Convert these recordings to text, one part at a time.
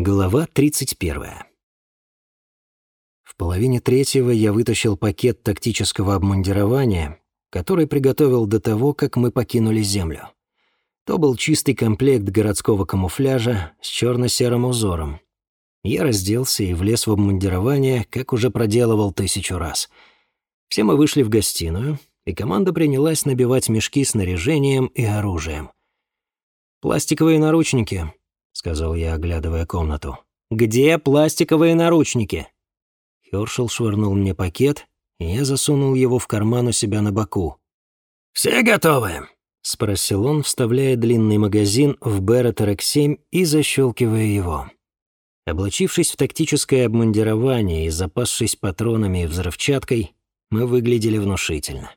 Глава 31. В половине третьего я вытащил пакет тактического обмундирования, который приготовил до того, как мы покинули Землю. То был чистый комплект городского камуфляжа с черно-серым узором. Я разделся и влез в обмундирование, как уже проделывал тысячу раз. Все мы вышли в гостиную, и команда принялась набивать мешки снаряжением и оружием. «Пластиковые наручники», — сказал я, оглядывая комнату. «Где пластиковые наручники?» Хёршел швырнул мне пакет, и я засунул его в карман у себя на боку. «Все готовы?» — спросил он, вставляя длинный магазин в Берет РХ-7 и защелкивая его. Облачившись в тактическое обмундирование и запасшись патронами и взрывчаткой, мы выглядели внушительно.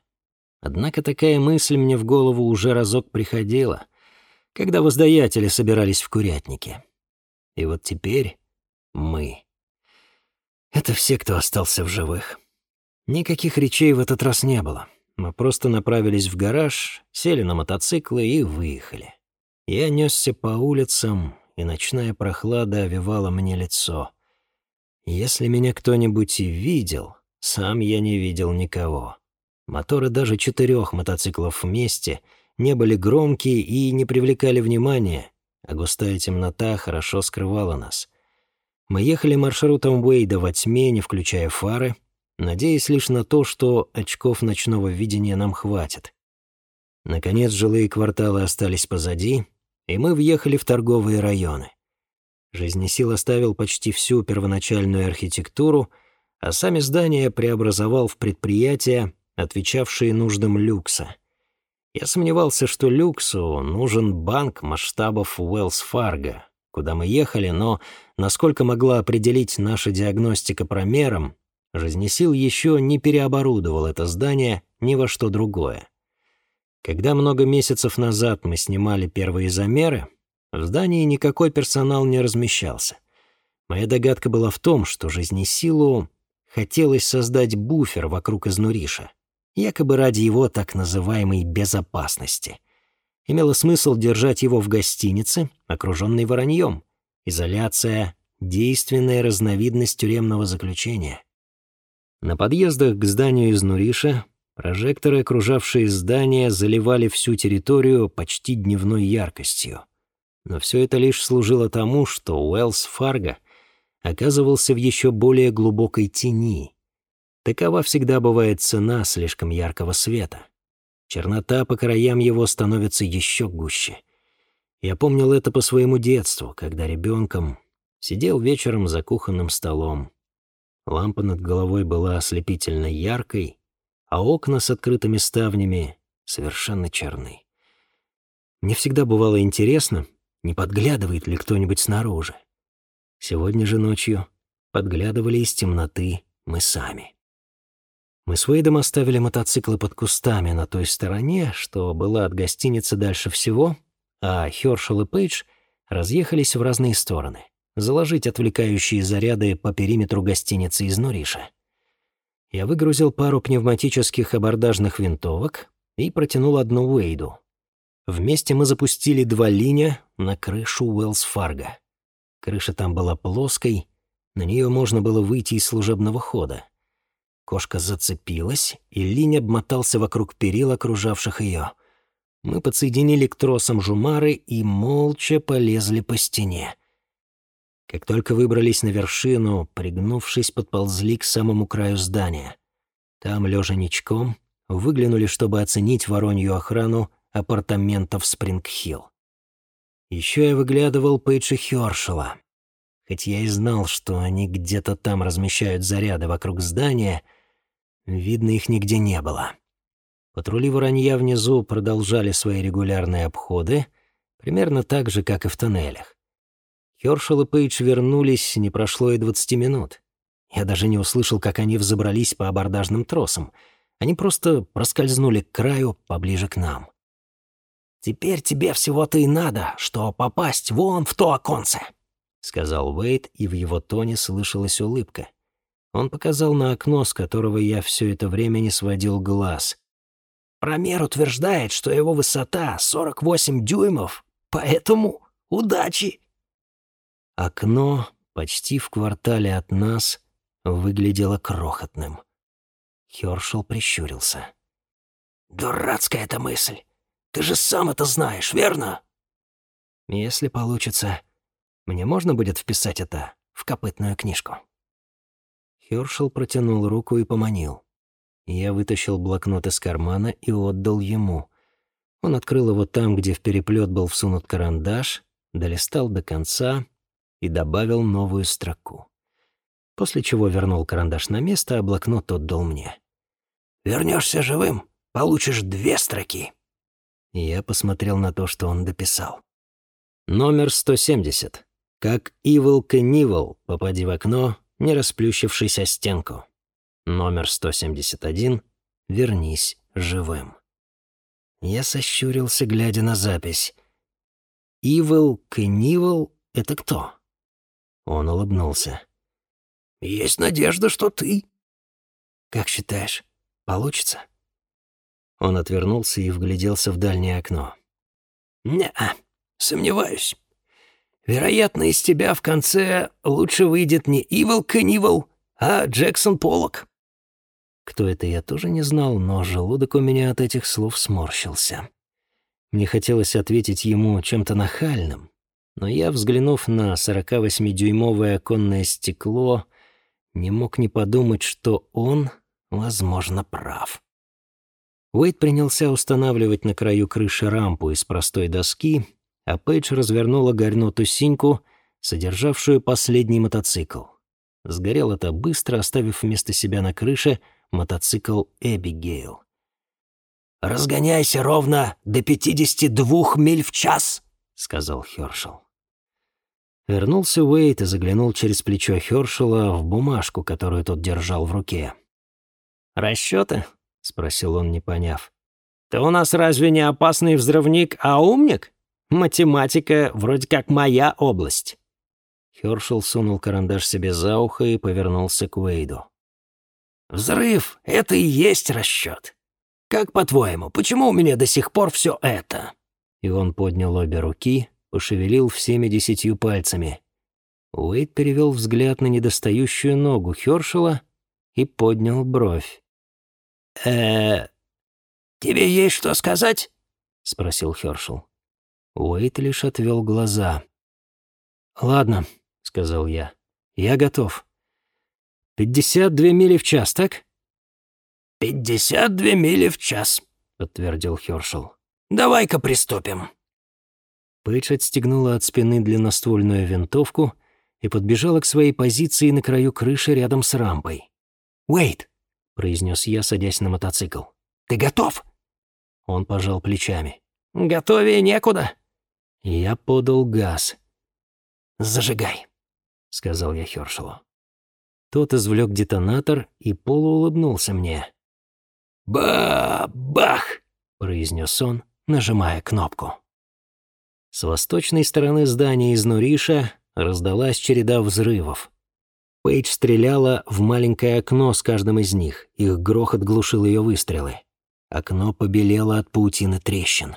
Однако такая мысль мне в голову уже разок приходила, когда воздаятели собирались в курятнике. И вот теперь мы. Это все, кто остался в живых. Никаких речей в этот раз не было. Мы просто направились в гараж, сели на мотоциклы и выехали. Я несся по улицам, и ночная прохлада овивала мне лицо. Если меня кто-нибудь и видел, сам я не видел никого. Моторы даже четырех мотоциклов вместе не были громкие и не привлекали внимания, а густая темнота хорошо скрывала нас. Мы ехали маршрутом Уэйда во тьме, не включая фары, надеясь лишь на то, что очков ночного видения нам хватит. Наконец жилые кварталы остались позади, и мы въехали в торговые районы. Жизнесил оставил почти всю первоначальную архитектуру, а сами здания преобразовал в предприятия, отвечавшие нуждам люкса. Я сомневался, что люксу нужен банк масштабов Уэллс Фарго, куда мы ехали, но, насколько могла определить наша диагностика промером, Жизнесил еще не переоборудовал это здание ни во что другое. Когда много месяцев назад мы снимали первые замеры, в здании никакой персонал не размещался. Моя догадка была в том, что жизнесилу хотелось создать буфер вокруг изнуриша, якобы ради его так называемой безопасности. Имело смысл держать его в гостинице, окруженной вороньем. Изоляция — действенная разновидность тюремного заключения. На подъездах к зданию из Нуриша прожекторы, окружавшие здание, заливали всю территорию почти дневной яркостью. Но все это лишь служило тому, что Уэллс Фарго оказывался в еще более глубокой тени. Такова всегда бывает цена слишком яркого света. Чернота по краям его становится еще гуще. Я помнил это по своему детству, когда ребенком сидел вечером за кухонным столом, Лампа над головой была ослепительно яркой, а окна с открытыми ставнями совершенно черны. Мне всегда бывало интересно, не подглядывает ли кто-нибудь снаружи. Сегодня же ночью подглядывали из темноты мы сами. Мы с Уэйдом оставили мотоциклы под кустами на той стороне, что была от гостиницы дальше всего, а Хёршел и Пейдж разъехались в разные стороны заложить отвлекающие заряды по периметру гостиницы из Нориша. Я выгрузил пару пневматических абордажных винтовок и протянул одну Уэйду. Вместе мы запустили два линия на крышу Уэллс Фарго. Крыша там была плоской, на нее можно было выйти из служебного хода. Кошка зацепилась, и линия обмотался вокруг перил, окружавших ее. Мы подсоединили к тросам жумары и молча полезли по стене. Как только выбрались на вершину, пригнувшись, подползли к самому краю здания. Там, лежа ничком, выглянули, чтобы оценить воронью охрану апартаментов Спрингхилл. Еще я выглядывал Пейдж и Хёршела. Хоть я и знал, что они где-то там размещают заряды вокруг здания, видно, их нигде не было. Патрули воронья внизу продолжали свои регулярные обходы, примерно так же, как и в тоннелях. Хёршел и Пейдж вернулись, не прошло и двадцати минут. Я даже не услышал, как они взобрались по абордажным тросам. Они просто проскользнули к краю поближе к нам. «Теперь тебе всего-то и надо, что попасть вон в то оконце», — сказал Уэйд, и в его тоне слышалась улыбка. Он показал на окно, с которого я все это время не сводил глаз. «Промер утверждает, что его высота 48 дюймов, поэтому удачи!» Окно почти в квартале от нас выглядело крохотным. Хёршел прищурился. «Дурацкая эта мысль. Ты же сам это знаешь, верно?» «Если получится, мне можно будет вписать это в копытную книжку?» Хёршел протянул руку и поманил. Я вытащил блокнот из кармана и отдал ему. Он открыл его там, где в переплет был всунут карандаш, долистал до конца и добавил новую строку. После чего вернул карандаш на место, а блокнот отдал мне. Вернешься живым, получишь две строки». Я посмотрел на то, что он дописал. Номер 170. Как Evil Knievel, попади в окно, не расплющившись о стенку. Номер 171. Вернись живым. Я сощурился, глядя на запись. «Evil Knievel — это кто?» Он улыбнулся. «Есть надежда, что ты». «Как считаешь, получится?» Он отвернулся и вгляделся в дальнее окно. «Не-а, сомневаюсь. Вероятно, из тебя в конце лучше выйдет не Ивол Канивол, а Джексон Поллок». Кто это, я тоже не знал, но желудок у меня от этих слов сморщился. Мне хотелось ответить ему чем-то нахальным, но я, взглянув на 48-дюймовое оконное стекло, не мог не подумать, что он, возможно, прав. Уэйд принялся устанавливать на краю крыши рампу из простой доски, а Пейдж развернула горнутую синьку, содержавшую последний мотоцикл. Сгорел это быстро, оставив вместо себя на крыше мотоцикл «Эбигейл». «Разгоняйся ровно до 52 миль в час», — сказал Хёршел. Вернулся Уэйт и заглянул через плечо Хёршела в бумажку, которую тот держал в руке. «Расчёты?» — спросил он, не поняв. «Ты у нас разве не опасный взрывник, а умник? Математика вроде как моя область». Хёршел сунул карандаш себе за ухо и повернулся к Уэйду. «Взрыв — это и есть расчёт. Как по-твоему, почему у меня до сих пор всё это?» И он поднял обе руки, пошевелил всеми десятью пальцами. Уэйд перевел взгляд на недостающую ногу Хёршела и поднял бровь. э тебе есть что сказать?» — спросил Хёршел. Уэйд лишь отвел глаза. «Ладно», — сказал я, — «я готов. Пятьдесят две мили в час, так?» «Пятьдесят две мили в час», — подтвердил Хёршел. «Давай-ка приступим». Пейдж отстегнула от спины длинноствольную винтовку и подбежала к своей позиции на краю крыши рядом с рампой. «Уэйт!» — произнес я, садясь на мотоцикл. «Ты готов?» Он пожал плечами. «Готовее некуда». Я подал газ. «Зажигай», — сказал я Хёршелу. Тот извлек детонатор и полуулыбнулся мне. «Ба-бах!» — произнес он, нажимая кнопку. С восточной стороны здания из Нуриша раздалась череда взрывов. Пейдж стреляла в маленькое окно с каждым из них, их грохот глушил ее выстрелы. Окно побелело от паутины трещин.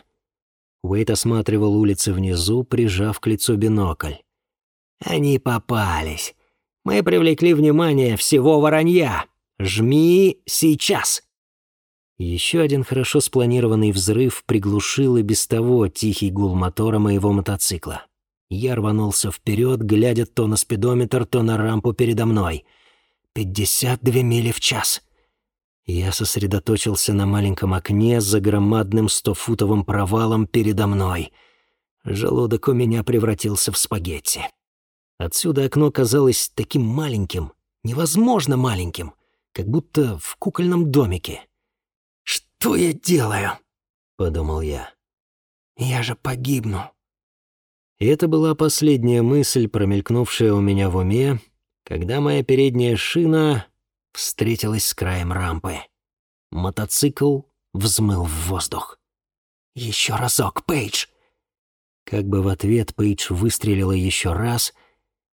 Уэйт осматривал улицы внизу, прижав к лицу бинокль. «Они попались. Мы привлекли внимание всего воронья. Жми сейчас!» Еще один хорошо спланированный взрыв приглушил и без того тихий гул мотора моего мотоцикла. Я рванулся вперед, глядя то на спидометр, то на рампу передо мной. Пятьдесят две мили в час. Я сосредоточился на маленьком окне за громадным стофутовым провалом передо мной. Желудок у меня превратился в спагетти. Отсюда окно казалось таким маленьким, невозможно маленьким, как будто в кукольном домике. «Что я делаю?» — подумал я. «Я же погибну». И это была последняя мысль, промелькнувшая у меня в уме, когда моя передняя шина встретилась с краем рампы. Мотоцикл взмыл в воздух. «Еще разок, Пейдж!» Как бы в ответ Пейдж выстрелила еще раз,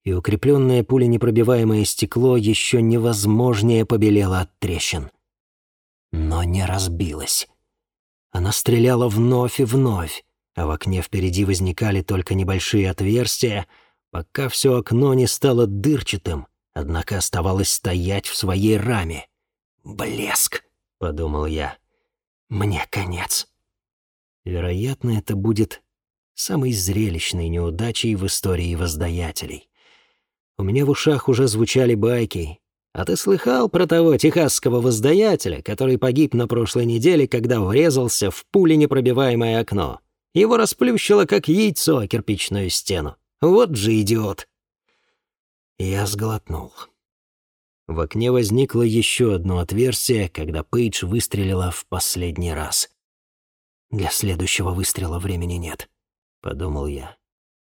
и укрепленное пуленепробиваемое стекло еще невозможнее побелело от трещин но не разбилась. Она стреляла вновь и вновь, а в окне впереди возникали только небольшие отверстия, пока все окно не стало дырчатым, однако оставалось стоять в своей раме. «Блеск!» — подумал я. «Мне конец». Вероятно, это будет самой зрелищной неудачей в истории воздаятелей. У меня в ушах уже звучали байки. А ты слыхал про того техасского воздаятеля, который погиб на прошлой неделе, когда врезался в пуленепробиваемое окно? Его расплющило, как яйцо, о кирпичную стену. Вот же идиот!» Я сглотнул. В окне возникло еще одно отверстие, когда Пейдж выстрелила в последний раз. «Для следующего выстрела времени нет», — подумал я.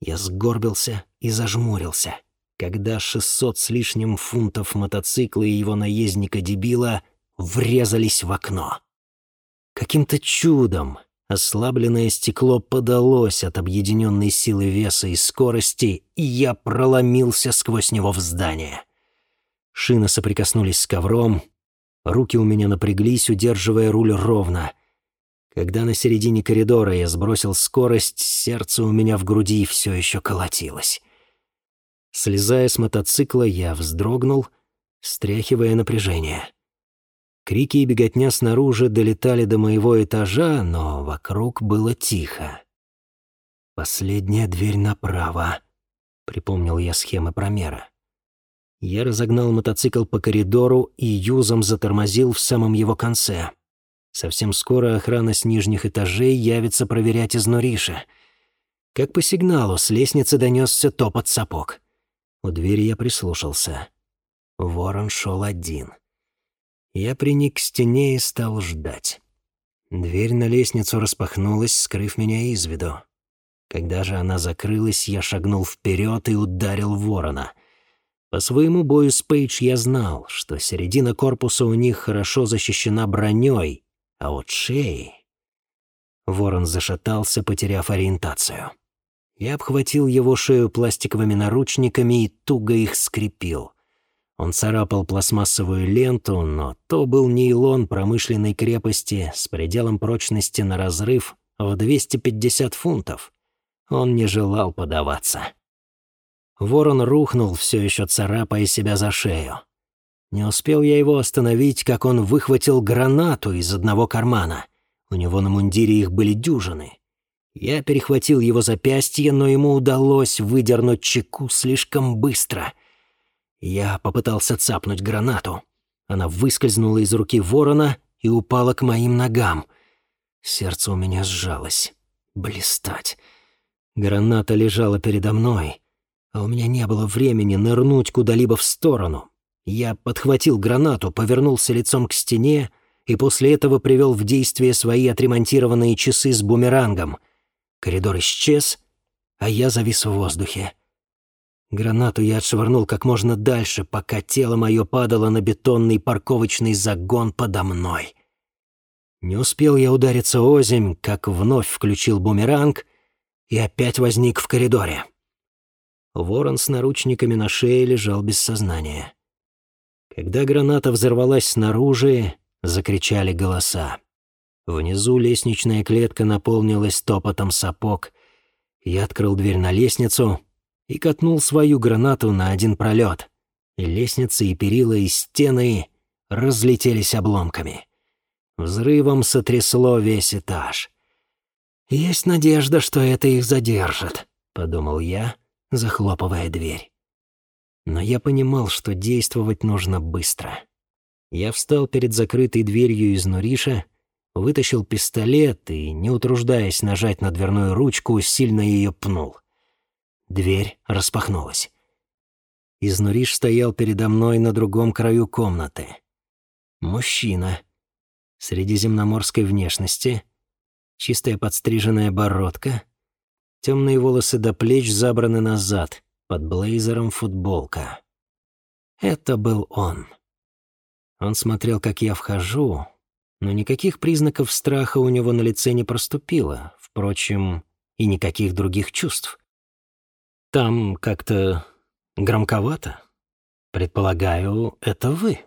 Я сгорбился и зажмурился, когда шестьсот с лишним фунтов мотоцикла и его наездника-дебила врезались в окно. Каким-то чудом Ослабленное стекло подалось от объединенной силы веса и скорости, и я проломился сквозь него в здание. Шины соприкоснулись с ковром, руки у меня напряглись, удерживая руль ровно. Когда на середине коридора я сбросил скорость, сердце у меня в груди все еще колотилось. Слезая с мотоцикла, я вздрогнул, стряхивая напряжение. Крики и беготня снаружи долетали до моего этажа, но вокруг было тихо. «Последняя дверь направо», — припомнил я схемы промера. Я разогнал мотоцикл по коридору и юзом затормозил в самом его конце. Совсем скоро охрана с нижних этажей явится проверять из Нуриша. Как по сигналу с лестницы донесся топот сапог. У двери я прислушался. Ворон шел один — я приник к стене и стал ждать. Дверь на лестницу распахнулась, скрыв меня из виду. Когда же она закрылась, я шагнул вперед и ударил ворона. По своему бою с Пейдж я знал, что середина корпуса у них хорошо защищена броней, а вот шеи... Ворон зашатался, потеряв ориентацию. Я обхватил его шею пластиковыми наручниками и туго их скрепил. Он царапал пластмассовую ленту, но то был нейлон промышленной крепости с пределом прочности на разрыв в 250 фунтов. Он не желал подаваться. Ворон рухнул, все еще царапая себя за шею. Не успел я его остановить, как он выхватил гранату из одного кармана. У него на мундире их были дюжины. Я перехватил его запястье, но ему удалось выдернуть чеку слишком быстро — я попытался цапнуть гранату. Она выскользнула из руки ворона и упала к моим ногам. Сердце у меня сжалось. Блистать. Граната лежала передо мной, а у меня не было времени нырнуть куда-либо в сторону. Я подхватил гранату, повернулся лицом к стене и после этого привел в действие свои отремонтированные часы с бумерангом. Коридор исчез, а я завис в воздухе. Гранату я отшвырнул как можно дальше, пока тело мое падало на бетонный парковочный загон подо мной. Не успел я удариться озимь, как вновь включил бумеранг и опять возник в коридоре. Ворон с наручниками на шее лежал без сознания. Когда граната взорвалась снаружи, закричали голоса. Внизу лестничная клетка наполнилась топотом сапог. Я открыл дверь на лестницу, и катнул свою гранату на один пролет. И лестницы, и перила, и стены разлетелись обломками. Взрывом сотрясло весь этаж. «Есть надежда, что это их задержит», — подумал я, захлопывая дверь. Но я понимал, что действовать нужно быстро. Я встал перед закрытой дверью из Нуриша, вытащил пистолет и, не утруждаясь нажать на дверную ручку, сильно ее пнул. Дверь распахнулась. Изнуриш стоял передо мной на другом краю комнаты. Мужчина. Средиземноморской внешности. Чистая подстриженная бородка. Темные волосы до плеч забраны назад. Под блейзером футболка. Это был он. Он смотрел, как я вхожу, но никаких признаков страха у него на лице не проступило. Впрочем, и никаких других чувств. Там как-то громковато. Предполагаю, это вы».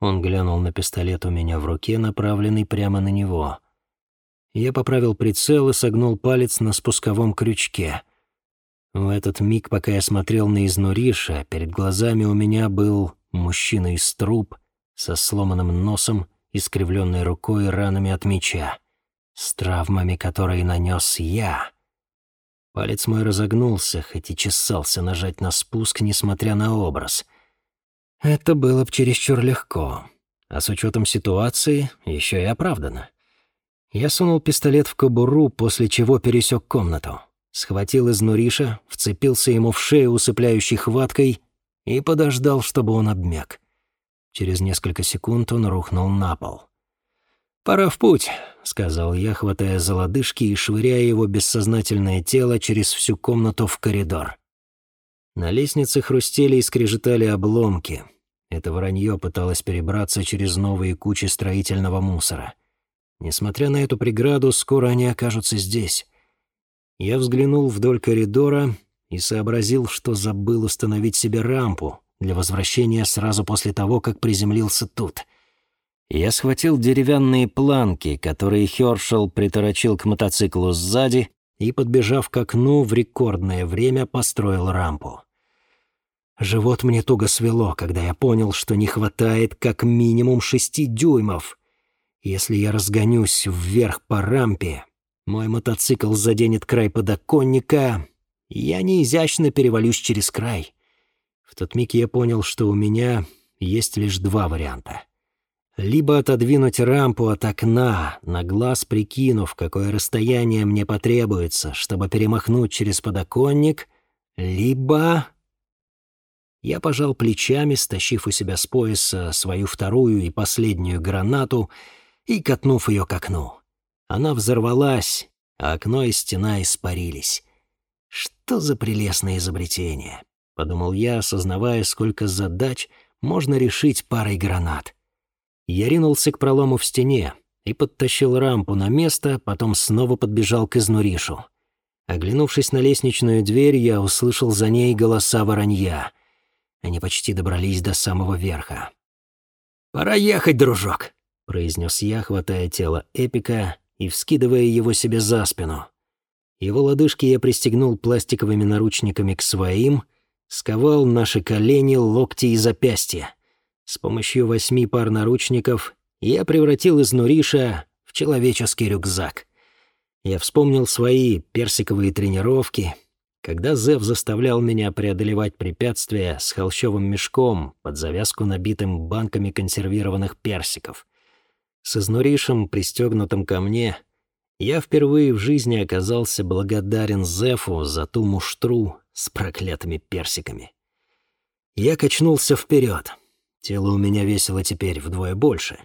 Он глянул на пистолет у меня в руке, направленный прямо на него. Я поправил прицел и согнул палец на спусковом крючке. В этот миг, пока я смотрел на изнуриша, перед глазами у меня был мужчина из труб со сломанным носом, искривленной рукой и ранами от меча, с травмами, которые нанес я. Палец мой разогнулся, хоть и чесался нажать на спуск, несмотря на образ. Это было б чересчур легко, а с учетом ситуации еще и оправдано. Я сунул пистолет в кобуру, после чего пересек комнату схватил из Нуриша, вцепился ему в шею усыпляющей хваткой и подождал, чтобы он обмяк. Через несколько секунд он рухнул на пол. «Пора в путь», — сказал я, хватая за лодыжки и швыряя его бессознательное тело через всю комнату в коридор. На лестнице хрустели и скрежетали обломки. Это вранье пыталось перебраться через новые кучи строительного мусора. Несмотря на эту преграду, скоро они окажутся здесь. Я взглянул вдоль коридора и сообразил, что забыл установить себе рампу для возвращения сразу после того, как приземлился тут. Я схватил деревянные планки, которые Хёршел приторочил к мотоциклу сзади, и, подбежав к окну, в рекордное время построил рампу. Живот мне туго свело, когда я понял, что не хватает как минимум шести дюймов. Если я разгонюсь вверх по рампе, мой мотоцикл заденет край подоконника, я неизящно перевалюсь через край. В тот миг я понял, что у меня есть лишь два варианта. Либо отодвинуть рампу от окна, на глаз прикинув, какое расстояние мне потребуется, чтобы перемахнуть через подоконник, либо... Я пожал плечами, стащив у себя с пояса свою вторую и последнюю гранату и катнув ее к окну. Она взорвалась, а окно и стена испарились. «Что за прелестное изобретение?» — подумал я, осознавая, сколько задач можно решить парой гранат. Я ринулся к пролому в стене и подтащил рампу на место, потом снова подбежал к изнуришу. Оглянувшись на лестничную дверь, я услышал за ней голоса воронья. Они почти добрались до самого верха. «Пора ехать, дружок», — произнес я, хватая тело Эпика и вскидывая его себе за спину. Его лодыжки я пристегнул пластиковыми наручниками к своим, сковал наши колени, локти и запястья. С помощью восьми пар наручников я превратил из Нуриша в человеческий рюкзак. Я вспомнил свои персиковые тренировки, когда Зев заставлял меня преодолевать препятствия с холщовым мешком под завязку набитым банками консервированных персиков. С изнуришем, пристегнутым ко мне, я впервые в жизни оказался благодарен Зефу за ту муштру с проклятыми персиками. Я качнулся вперед. Тело у меня весило теперь вдвое больше.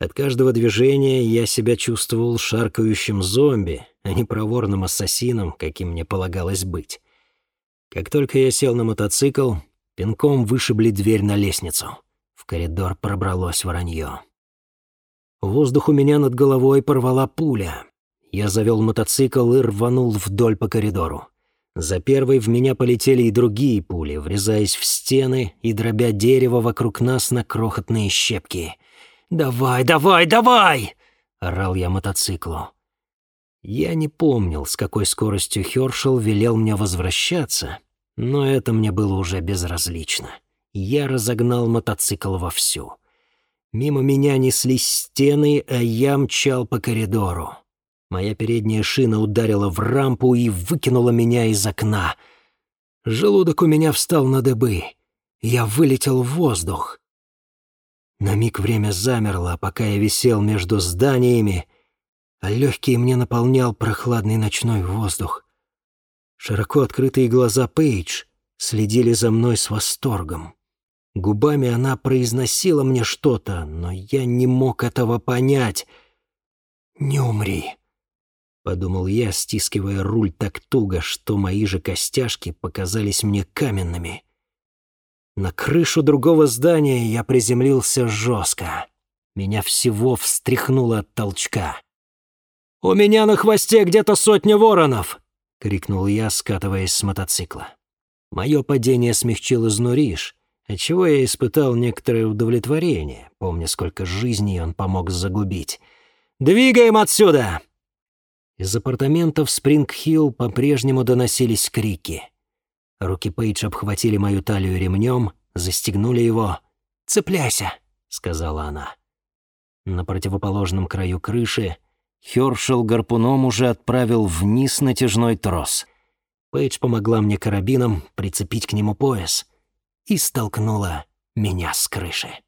От каждого движения я себя чувствовал шаркающим зомби, а не проворным ассасином, каким мне полагалось быть. Как только я сел на мотоцикл, пинком вышибли дверь на лестницу. В коридор пробралось воронье. Воздух у меня над головой порвала пуля. Я завел мотоцикл и рванул вдоль по коридору. За первой в меня полетели и другие пули, врезаясь в стены и дробя дерево вокруг нас на крохотные щепки. «Давай, давай, давай!» — орал я мотоциклу. Я не помнил, с какой скоростью Хёршел велел мне возвращаться, но это мне было уже безразлично. Я разогнал мотоцикл вовсю. Мимо меня неслись стены, а я мчал по коридору. Моя передняя шина ударила в рампу и выкинула меня из окна. Желудок у меня встал на дыбы. Я вылетел в воздух. На миг время замерло, пока я висел между зданиями, а легкие мне наполнял прохладный ночной воздух. Широко открытые глаза Пейдж следили за мной с восторгом. Губами она произносила мне что-то, но я не мог этого понять. «Не умри», — подумал я, стискивая руль так туго, что мои же костяшки показались мне каменными. На крышу другого здания я приземлился жестко. Меня всего встряхнуло от толчка. «У меня на хвосте где-то сотня воронов!» — крикнул я, скатываясь с мотоцикла. Мое падение смягчил изнуриш — отчего я испытал некоторое удовлетворение, помня, сколько жизней он помог загубить. «Двигаем отсюда!» Из апартаментов Спринг-Хилл по-прежнему доносились крики. Руки Пейдж обхватили мою талию ремнем, застегнули его. «Цепляйся», — сказала она. На противоположном краю крыши Хёршел гарпуном уже отправил вниз натяжной трос. Пейдж помогла мне карабином прицепить к нему пояс и столкнула меня с крыши.